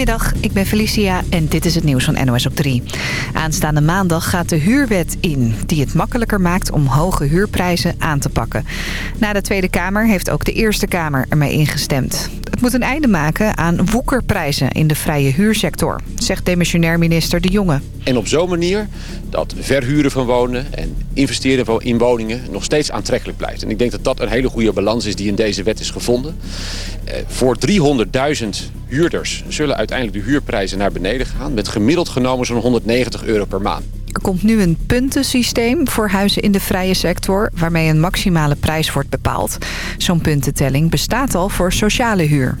Goedemiddag, ik ben Felicia en dit is het nieuws van NOS op 3. Aanstaande maandag gaat de huurwet in... die het makkelijker maakt om hoge huurprijzen aan te pakken. Na de Tweede Kamer heeft ook de Eerste Kamer ermee ingestemd. Moet een einde maken aan woekerprijzen in de vrije huursector... zegt demissionair minister De Jonge. En op zo'n manier dat verhuren van wonen en investeren in woningen nog steeds aantrekkelijk blijft. En ik denk dat dat een hele goede balans is die in deze wet is gevonden. Eh, voor 300.000 huurders zullen uiteindelijk de huurprijzen naar beneden gaan... met gemiddeld genomen zo'n 190 euro per maand. Er komt nu een puntensysteem voor huizen in de vrije sector... waarmee een maximale prijs wordt bepaald. Zo'n puntentelling bestaat al voor sociale huur.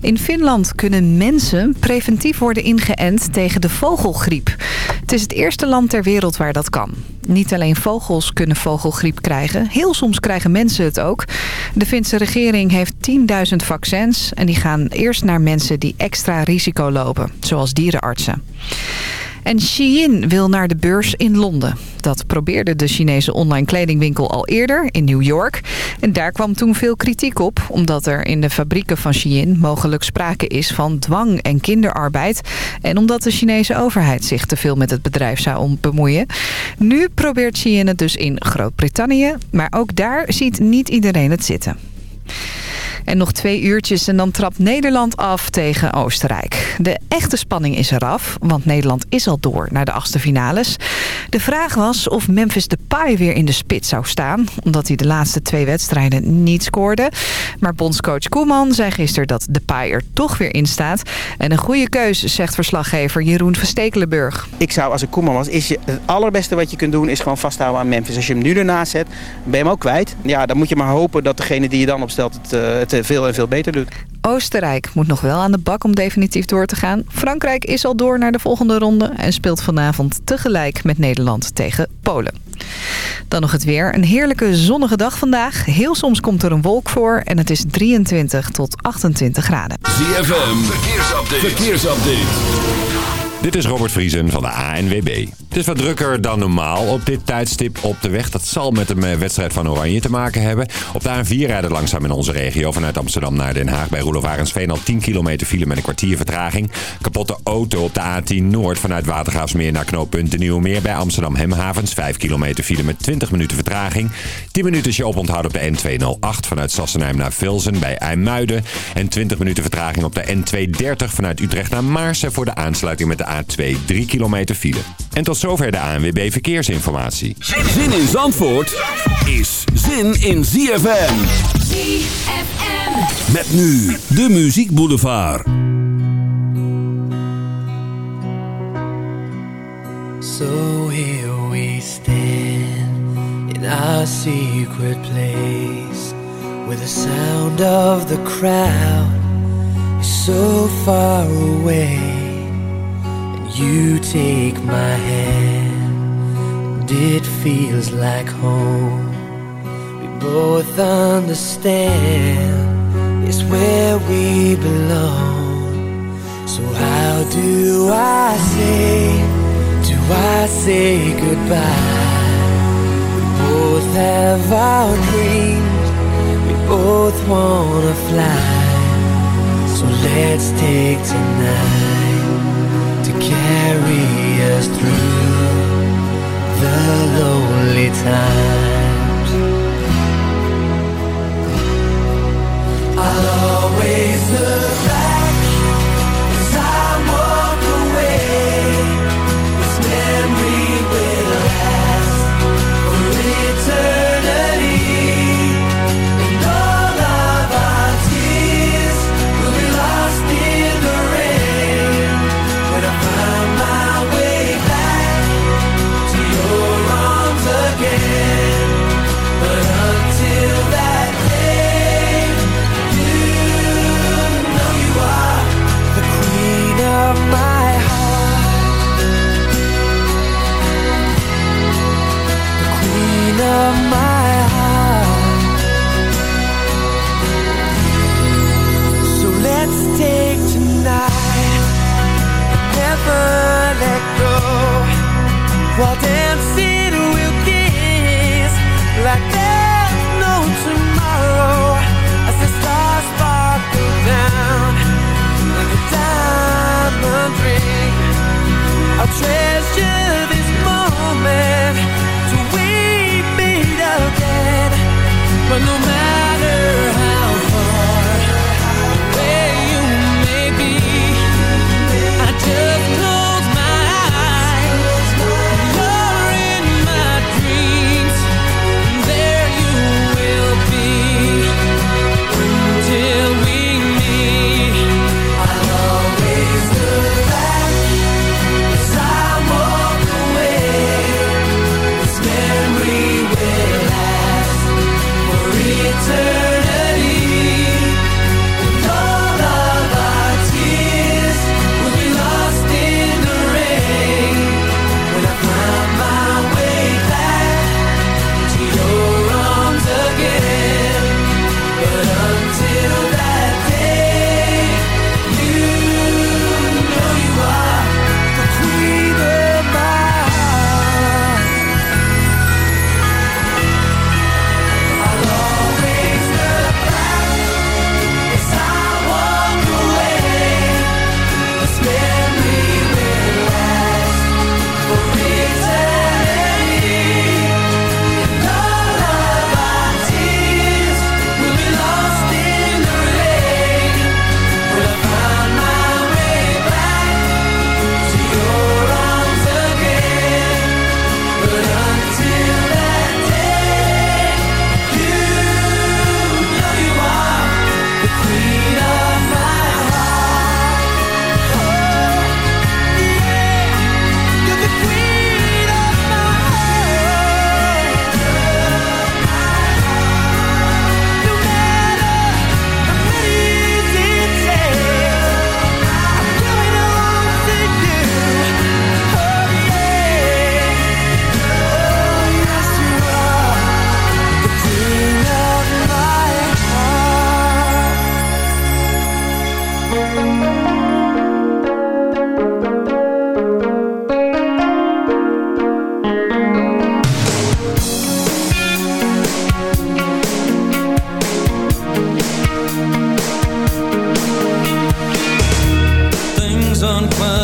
In Finland kunnen mensen preventief worden ingeënt tegen de vogelgriep. Het is het eerste land ter wereld waar dat kan. Niet alleen vogels kunnen vogelgriep krijgen. Heel soms krijgen mensen het ook. De Finse regering heeft 10.000 vaccins... en die gaan eerst naar mensen die extra risico lopen, zoals dierenartsen. En Shein wil naar de beurs in Londen. Dat probeerde de Chinese online kledingwinkel al eerder in New York. En daar kwam toen veel kritiek op... omdat er in de fabrieken van Shein mogelijk sprake is van dwang en kinderarbeid... en omdat de Chinese overheid zich te veel met het bedrijf zou bemoeien. Nu probeert Shein het dus in Groot-Brittannië... maar ook daar ziet niet iedereen het zitten. En nog twee uurtjes en dan trapt Nederland af tegen Oostenrijk. De echte spanning is eraf, want Nederland is al door naar de achtste finales. De vraag was of Memphis Depay weer in de spits zou staan... omdat hij de laatste twee wedstrijden niet scoorde. Maar bondscoach Koeman zei gisteren dat Depay er toch weer in staat. En een goede keuze, zegt verslaggever Jeroen Verstekelenburg. Ik zou, als ik Koeman was, is je, het allerbeste wat je kunt doen... is gewoon vasthouden aan Memphis. Als je hem nu ernaast zet, ben je hem ook kwijt. Ja, dan moet je maar hopen dat degene die je dan opstelt... het, eh, het veel en veel beter doet. Oostenrijk moet nog wel aan de bak om definitief door te gaan. Frankrijk is al door naar de volgende ronde... en speelt vanavond tegelijk met Nederland tegen Polen. Dan nog het weer. Een heerlijke zonnige dag vandaag. Heel soms komt er een wolk voor en het is 23 tot 28 graden. ZFM, verkeersupdate. verkeersupdate. Dit is Robert Vriesen van de ANWB. Het is wat drukker dan normaal op dit tijdstip op de weg. Dat zal met een eh, wedstrijd van Oranje te maken hebben. Op de A4 rijden langzaam in onze regio vanuit Amsterdam naar Den Haag. Bij Roelof Arendsveen al 10 kilometer file met een kwartier vertraging. Kapotte auto op de A10 Noord vanuit Watergraafsmeer naar knooppunt de Nieuwe Meer. Bij Amsterdam Hemhavens 5 kilometer file met 20 minuten vertraging. 10 minuten is je oponthoud op de N208 vanuit Sassenheim naar Velzen bij IJmuiden. En 20 minuten vertraging op de N230 vanuit Utrecht naar Maarsen voor de aansluiting met de A2 3 kilometer file. En tot zover de ANWB Verkeersinformatie. Zin in Zandvoort is zin in ZFM. ZFM. Met nu de Muziek Boulevard. So here we stand in our secret place. Where the sound of the crowd is so far away. You take my hand, it feels like home. We both understand it's where we belong. So, how do I say, do I say goodbye? We both have our dreams, we both wanna fly. So, let's take tonight carry us through the lonely times. I'll always look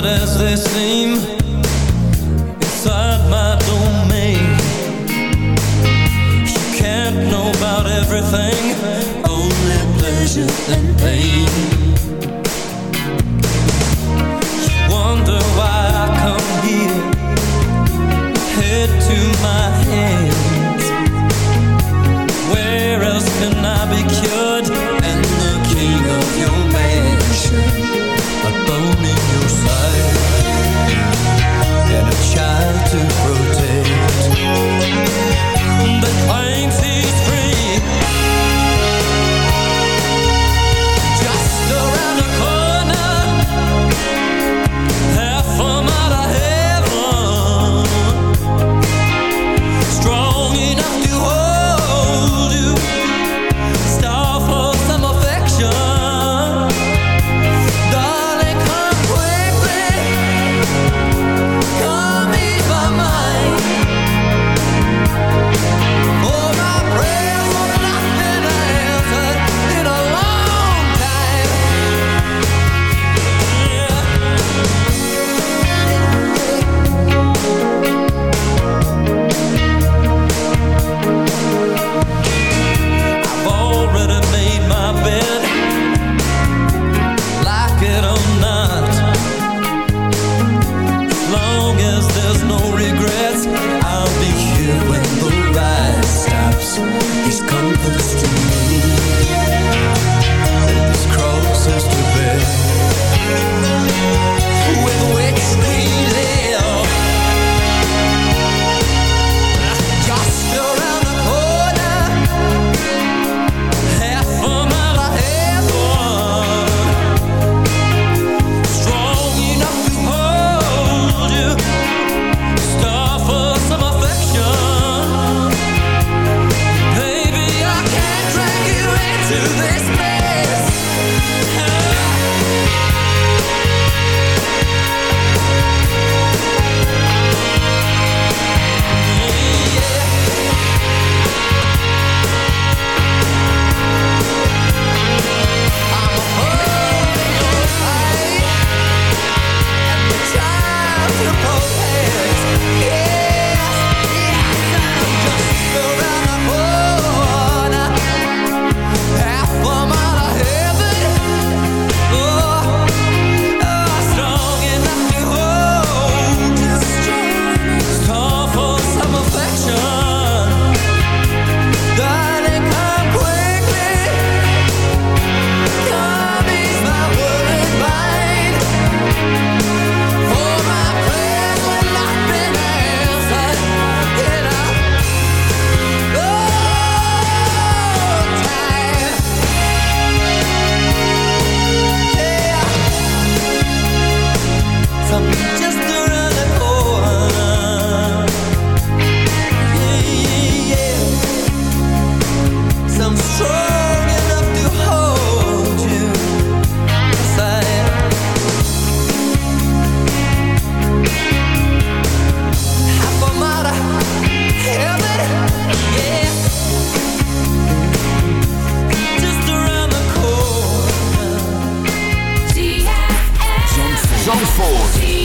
as they seem Zandvoort.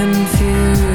Confused.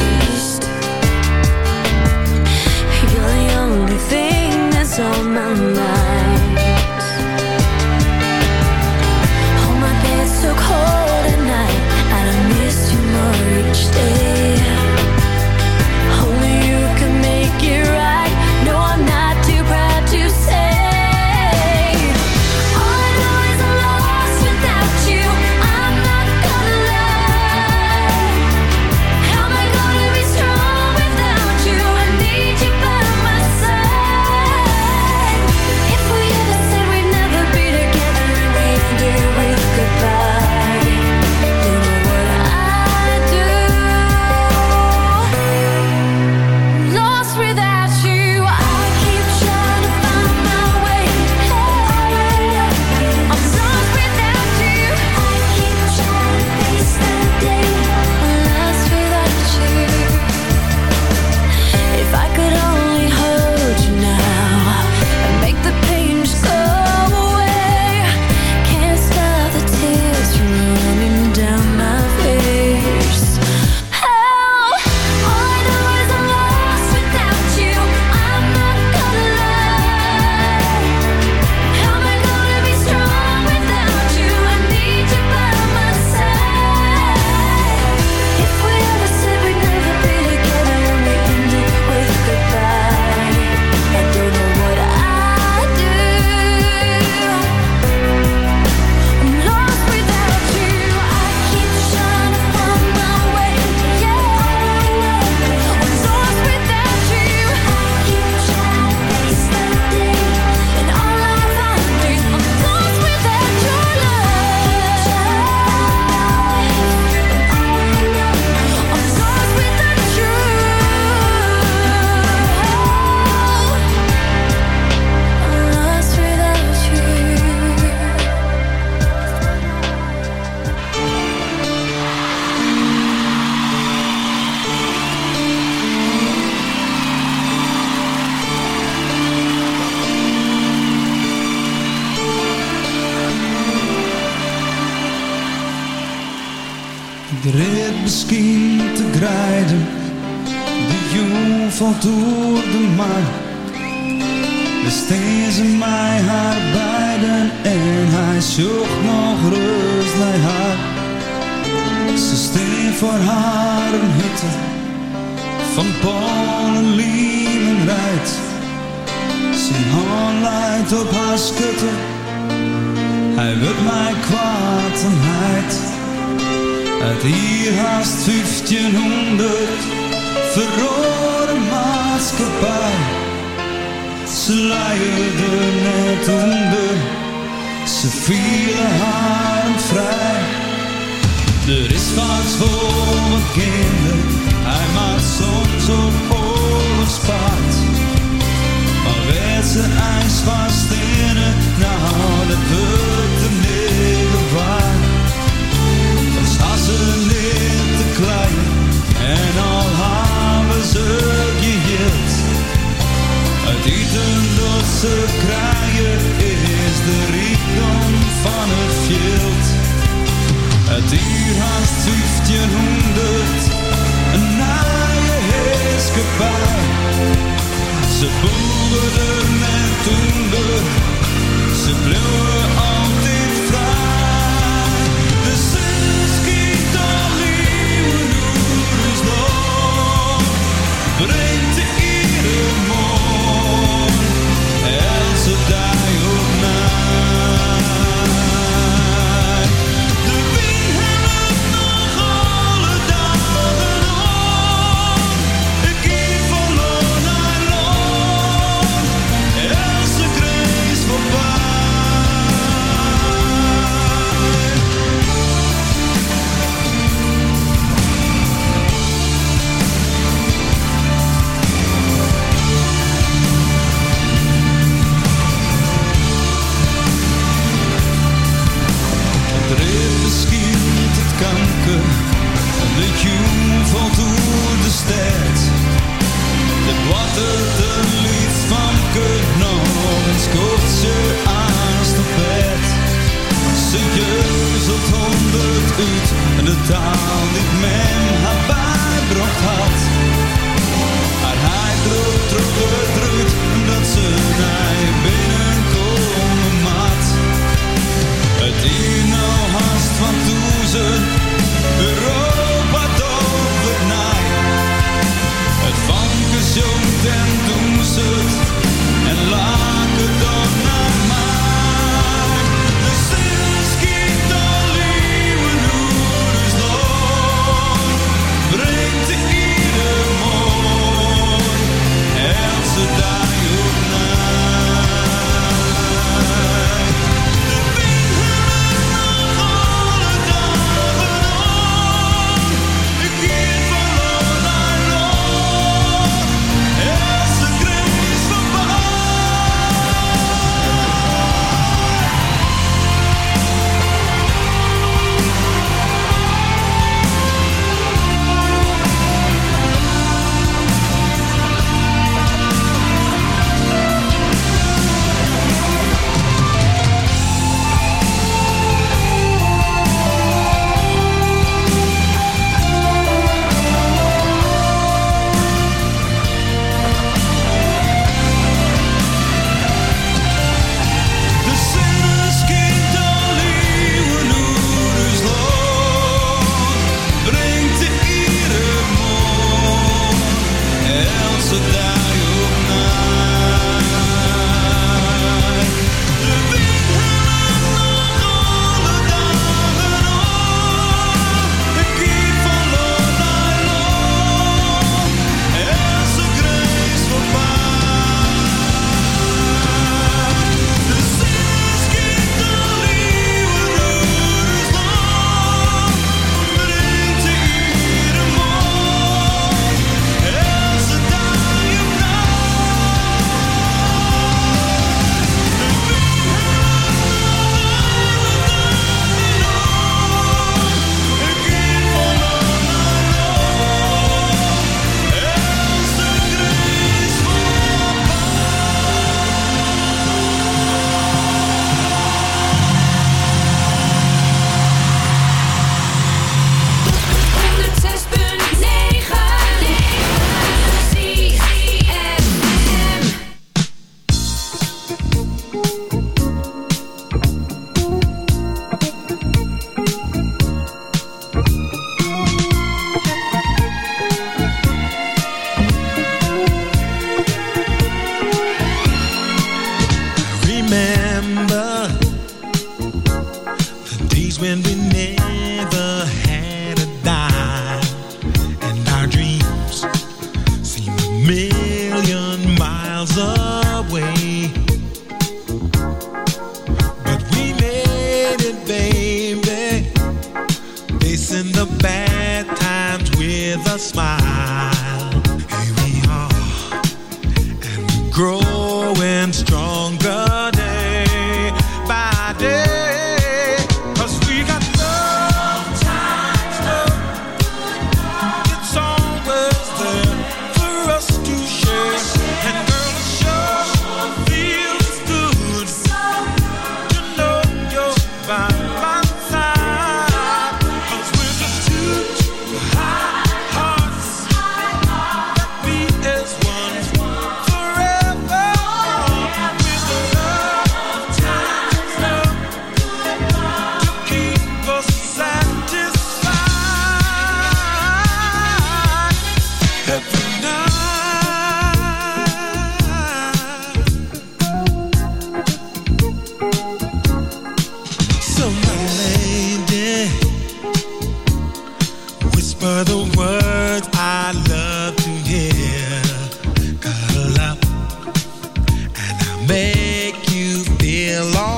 Alright.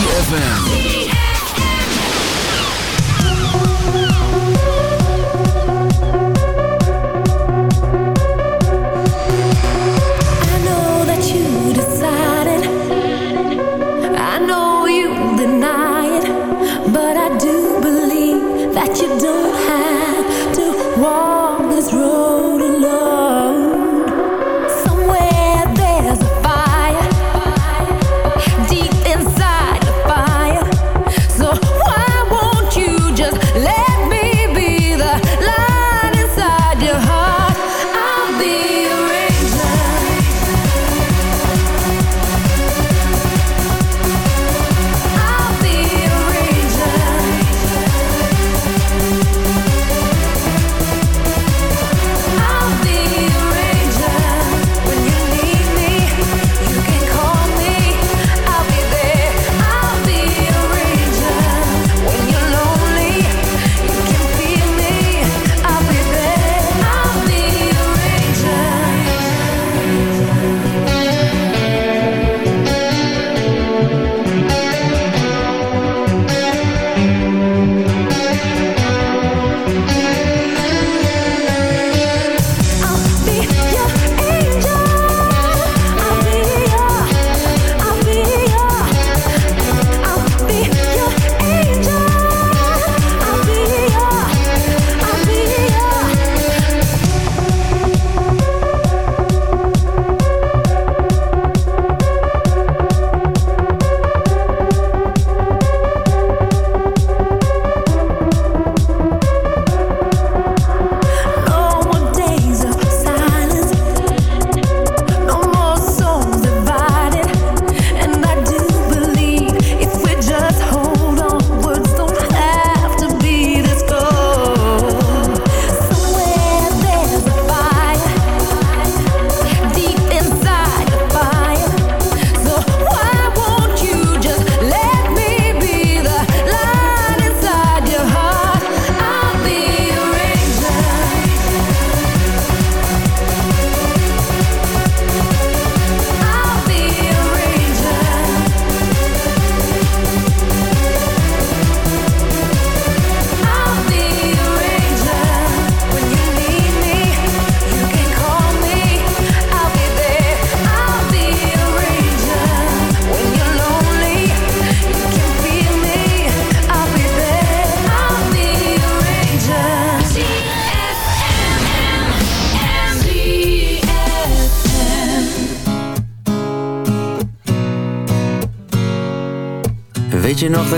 ZFM.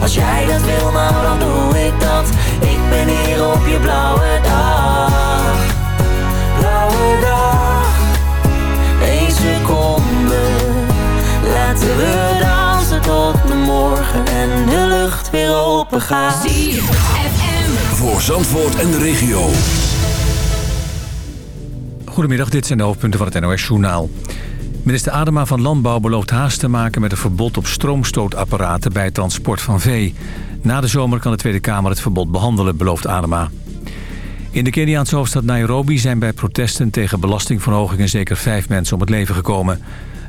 Als jij dat wil, nou dan doe ik dat. Ik ben hier op je blauwe dag. Blauwe dag. Eén seconde. Laten we dansen tot de morgen En de lucht weer open gaat. Voor Zandvoort en de regio. Goedemiddag, dit zijn de hoofdpunten van het NOS-journaal. Minister Adema van Landbouw belooft haast te maken met een verbod op stroomstootapparaten bij het transport van vee. Na de zomer kan de Tweede Kamer het verbod behandelen, belooft Adema. In de Keniaanse hoofdstad Nairobi zijn bij protesten tegen belastingverhogingen zeker vijf mensen om het leven gekomen.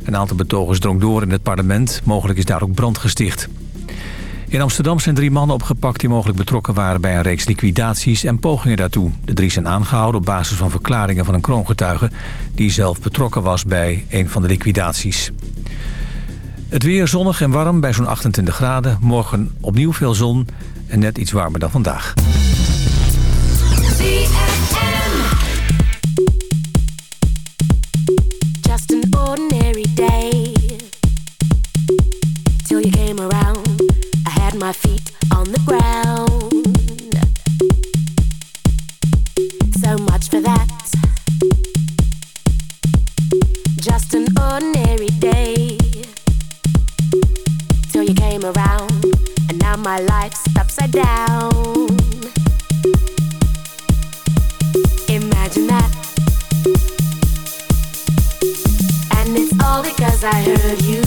Een aantal betogers drong door in het parlement, mogelijk is daar ook brand gesticht. In Amsterdam zijn drie mannen opgepakt die mogelijk betrokken waren bij een reeks liquidaties en pogingen daartoe. De drie zijn aangehouden op basis van verklaringen van een kroongetuige die zelf betrokken was bij een van de liquidaties. Het weer zonnig en warm bij zo'n 28 graden. Morgen opnieuw veel zon en net iets warmer dan vandaag. My feet on the ground. So much for that. Just an ordinary day. Till you came around, and now my life's upside down. Imagine that. And it's all because I heard you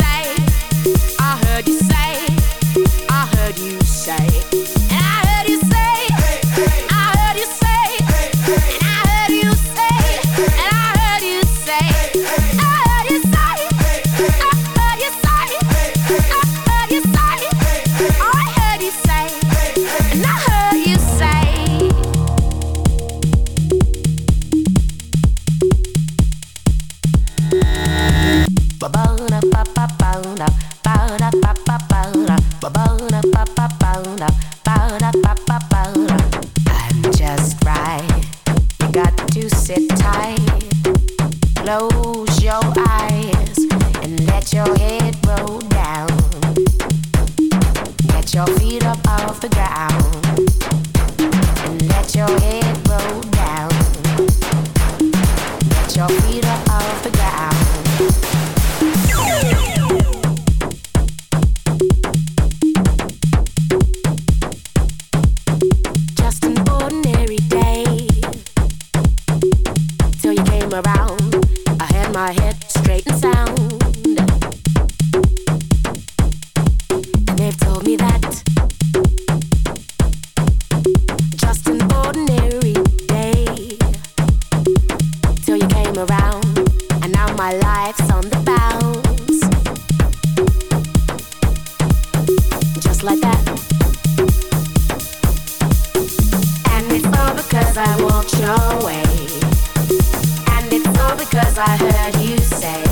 cause I heard you say,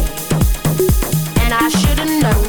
and I should've known.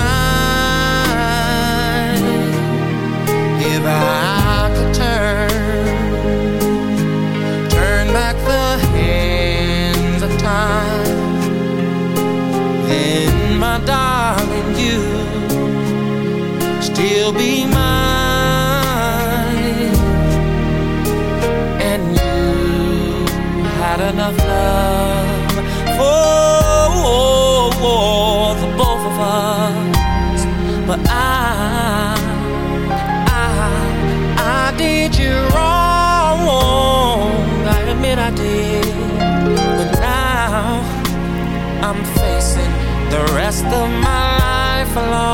the rest of my life alone.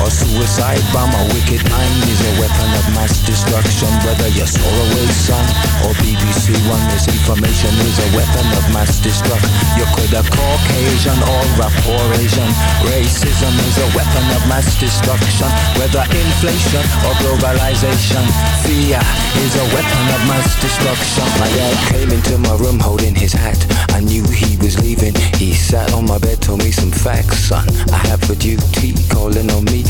Or suicide bomb, a wicked mind is a weapon of mass destruction. Whether you're Solarway Sun or BBC One, misinformation is a weapon of mass destruction. You could have Caucasian or rapport Asian. Racism is a weapon of mass destruction. Whether inflation or globalization, fear is a weapon of mass destruction. My dad came into my room holding his hat. I knew he was leaving. He sat on my bed, told me some facts, son. I have a duty calling on me.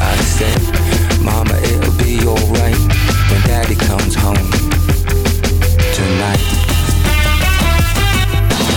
I said, Mama, it'll be alright when Daddy comes home tonight.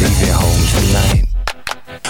leaving home tonight.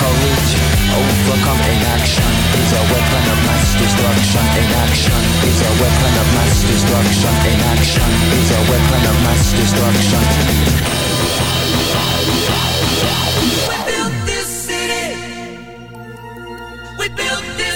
courage, overcome inaction is a weapon of mass destruction. Inaction is a weapon of mass destruction. Inaction is a weapon of mass destruction. We built this city. We built this